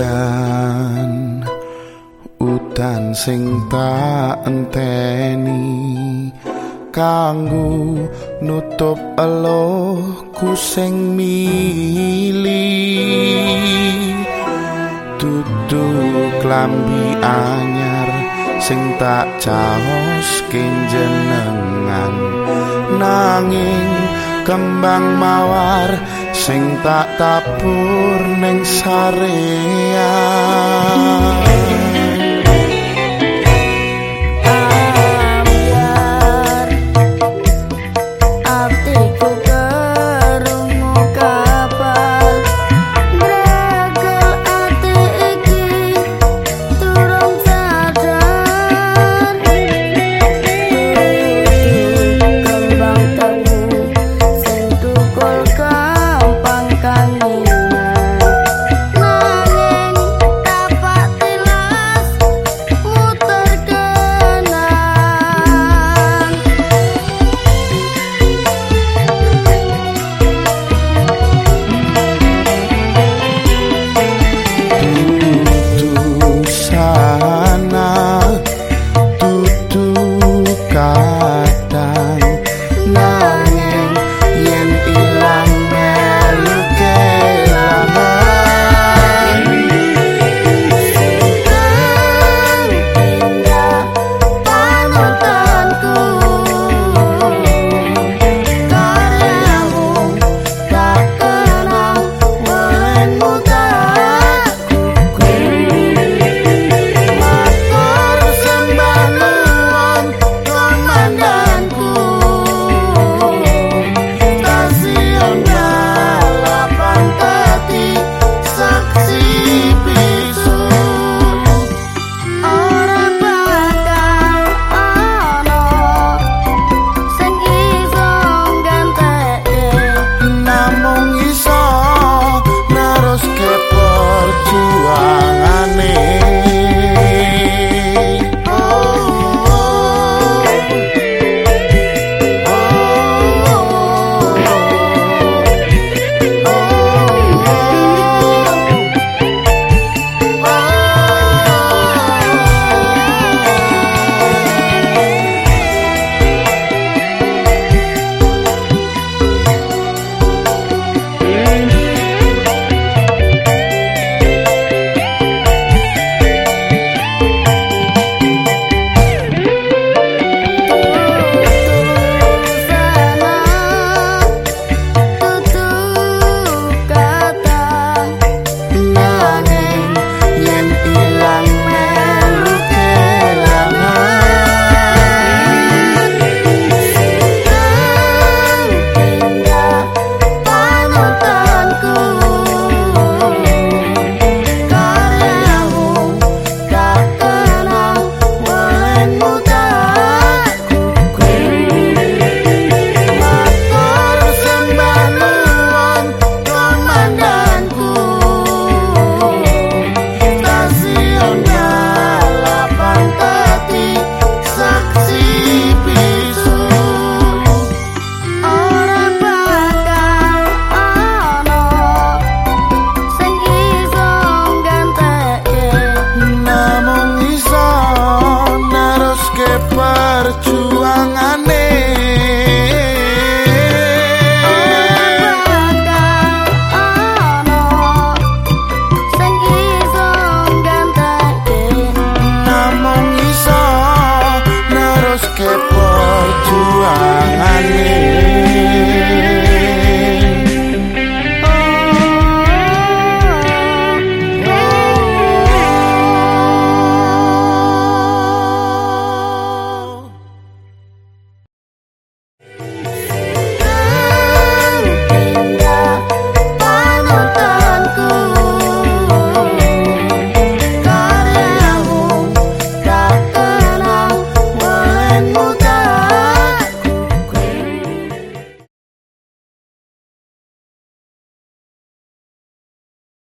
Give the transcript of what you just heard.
Utan utan sing tak enteni. Kanggo nutup elohku sing mili. Dudu klambi anyar sing tak caos kenjenengan nanging kembang mawar sing tak tabur ning sarean